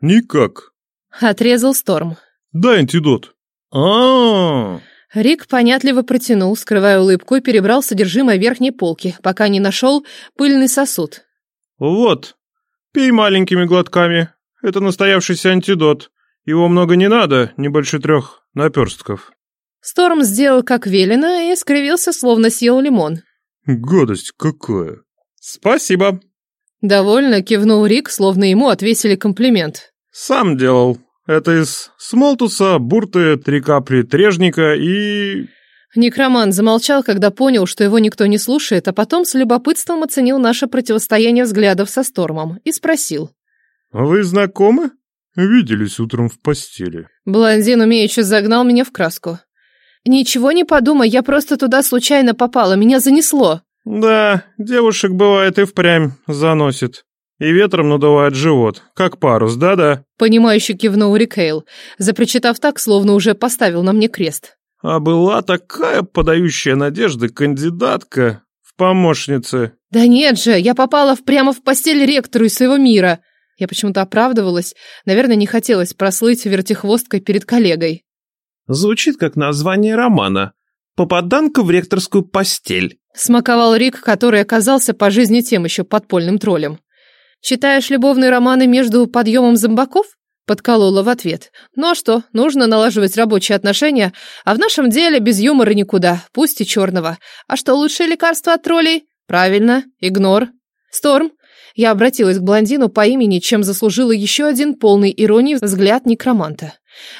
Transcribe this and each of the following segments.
Никак. Отрезал Сторм. Дай антидот. а, -а, -а. Рик понятливо протянул, скрывая улыбку, и перебрал содержимое верхней полки, пока не нашел пыльный сосуд. «Вот, пей маленькими глотками. Это настоявшийся антидот. Его много не надо, не больше трех наперстков». Сторм сделал как велено и скривился, словно съел лимон. «Гадость какая!» «Спасибо!» Довольно кивнул Рик, словно ему отвесили комплимент. «Сам делал. Это из смолтуса, бурты, три капли трежника и...» Некроман замолчал, когда понял, что его никто не слушает, а потом с любопытством оценил наше противостояние взглядов со Стормом и спросил. «Вы знакомы? Виделись утром в постели». Блондин умеючи загнал меня в краску. «Ничего не подумай, я просто туда случайно попала, меня занесло». «Да, девушек бывает и впрямь заносит. И ветром надувает живот, как парус, да-да?» Понимающе кивнул Рикейл, запричитав так, словно уже поставил на мне крест. «А была такая подающая надежды кандидатка в помощнице». «Да нет же, я попала в, прямо в постель ректору из своего мира». Я почему-то оправдывалась, наверное, не хотелось прослыть вертихвосткой перед коллегой. Звучит как название романа. «Попаданка в ректорскую постель». Смаковал Рик, который оказался по жизни тем еще подпольным троллем. «Читаешь любовные романы между подъемом зомбаков?» Подколола в ответ. «Ну а что, нужно налаживать рабочие отношения, а в нашем деле без юмора никуда, пусть и черного. А что лучшее лекарство от троллей? Правильно, игнор. Сторм». Я обратилась к блондину по имени, чем заслужила еще один полный иронии взгляд некроманта.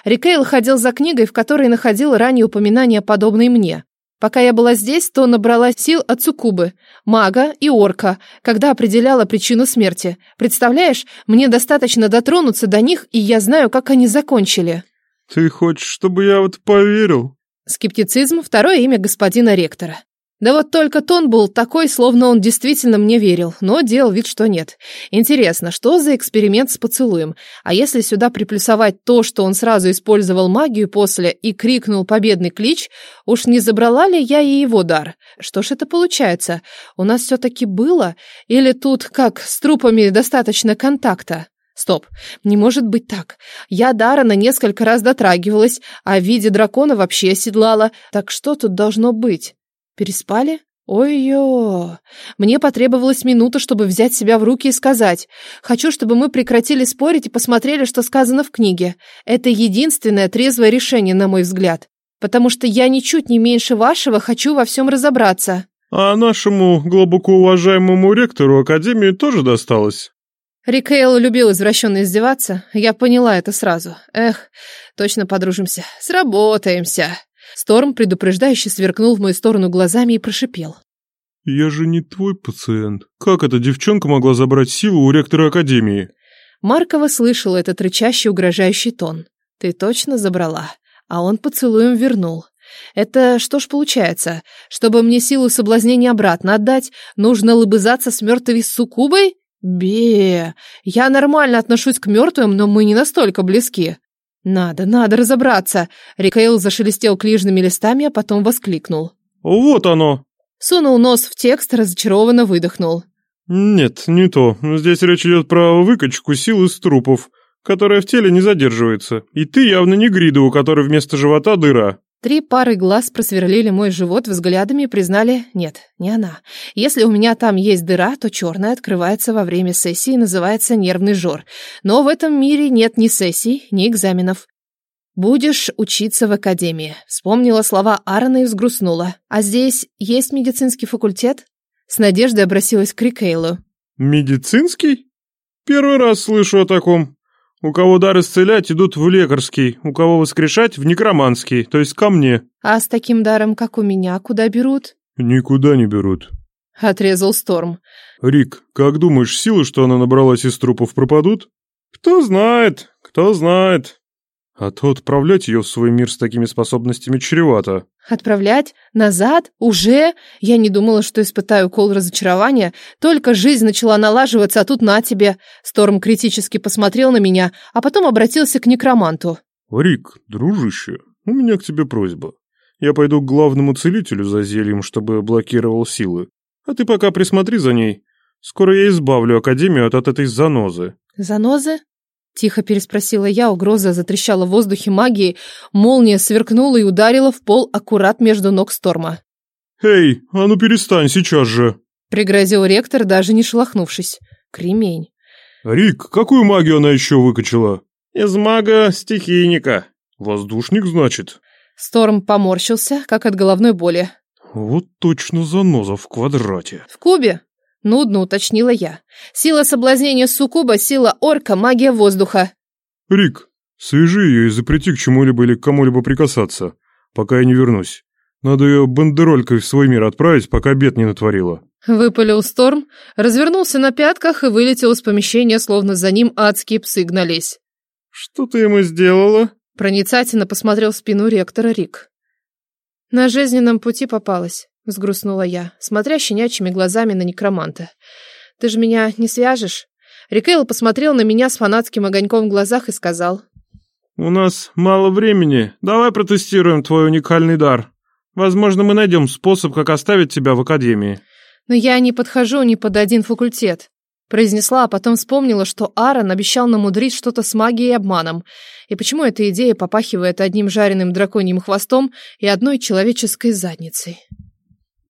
Рикейл ходил за книгой, в которой находил ранее упоминания, подобные мне. Пока я была здесь, то набрала сил от Цукубы, мага и орка, когда определяла причину смерти. Представляешь, мне достаточно дотронуться до них, и я знаю, как они закончили. Ты хочешь, чтобы я вот поверил? Скептицизм – второе имя господина ректора. Да вот только тон был такой, словно он действительно мне верил, но делал вид, что нет. Интересно, что за эксперимент с поцелуем? А если сюда приплюсовать то, что он сразу использовал магию после и крикнул победный клич, уж не забрала ли я и его дар? Что ж это получается? У нас все-таки было? Или тут, как с трупами, достаточно контакта? Стоп, не может быть так. Я Дарана несколько раз дотрагивалась, а в виде дракона вообще оседлала. Так что тут должно быть? Переспали? Ой-ё! Мне потребовалась минута, чтобы взять себя в руки и сказать. Хочу, чтобы мы прекратили спорить и посмотрели, что сказано в книге. Это единственное трезвое решение, на мой взгляд. Потому что я ничуть не меньше вашего хочу во всем разобраться. А нашему глубоко уважаемому ректору Академии тоже досталось. Рикейл любил извращенно издеваться. Я поняла это сразу. Эх, точно подружимся. Сработаемся. Сторм предупреждающе сверкнул в мою сторону глазами и прошипел. «Я же не твой пациент. Как эта девчонка могла забрать силу у ректора Академии?» Маркова слышала этот рычащий угрожающий тон. «Ты точно забрала?» А он поцелуем вернул. «Это что ж получается? Чтобы мне силу соблазнения обратно отдать, нужно лыбызаться с мертвой суккубой? Бе, я нормально отношусь к мертвым, но мы не настолько близки. «Надо, надо разобраться!» Рикейл зашелестел книжными листами, а потом воскликнул. «Вот оно!» Сунул нос в текст, разочарованно выдохнул. «Нет, не то. Здесь речь идет про выкачку сил из трупов, которая в теле не задерживается. И ты явно не Грида, у которой вместо живота дыра». Три пары глаз просверлили мой живот взглядами и признали «нет, не она». Если у меня там есть дыра, то черная открывается во время сессии и называется нервный жор. Но в этом мире нет ни сессий, ни экзаменов. «Будешь учиться в академии», — вспомнила слова Аарона и взгрустнула. «А здесь есть медицинский факультет?» С надеждой обратилась к Рикейлу. «Медицинский? Первый раз слышу о таком. У кого дар исцелять, идут в лекарский, у кого воскрешать, в некроманский, то есть ко мне. А с таким даром, как у меня, куда берут? Никуда не берут. Отрезал Сторм. Рик, как думаешь, силы, что она набралась из трупов, пропадут? Кто знает, кто знает. А то отправлять ее в свой мир с такими способностями чревато. Отправлять? Назад? Уже? Я не думала, что испытаю кол разочарования. Только жизнь начала налаживаться, а тут на тебе. Сторм критически посмотрел на меня, а потом обратился к некроманту. Рик, дружище, у меня к тебе просьба. Я пойду к главному целителю за зельем, чтобы блокировал силы. А ты пока присмотри за ней. Скоро я избавлю Академию от, от этой занозы. Занозы? Тихо переспросила я, угроза затрещала в воздухе магии, молния сверкнула и ударила в пол аккурат между ног Сторма. «Эй, а ну перестань сейчас же!» Пригрозил ректор, даже не шелохнувшись. Кремень. «Рик, какую магию она еще выкачала?» «Из мага-стихийника». «Воздушник, значит?» Сторм поморщился, как от головной боли. «Вот точно заноза в квадрате». «В кубе?» Нудно уточнила я. Сила соблазнения суккуба, сила орка, магия воздуха. Рик, свяжи ее и запрети к чему-либо или к кому-либо прикасаться, пока я не вернусь. Надо ее бандеролькой в свой мир отправить, пока бед не натворила. Выпалил Сторм, развернулся на пятках и вылетел из помещения, словно за ним адские псы гнались. «Что ты ему сделала?» Проницательно посмотрел в спину ректора Рик. На жизненном пути попалась. — взгрустнула я, смотря щенячьими глазами на некроманта. «Ты же меня не свяжешь?» Рикейл посмотрел на меня с фанатским огоньком в глазах и сказал. «У нас мало времени. Давай протестируем твой уникальный дар. Возможно, мы найдем способ, как оставить тебя в академии». «Но я не подхожу ни под один факультет произнесла, а потом вспомнила, что Аарон обещал намудрить что-то с магией и обманом. И почему эта идея попахивает одним жареным драконьим хвостом и одной человеческой задницей?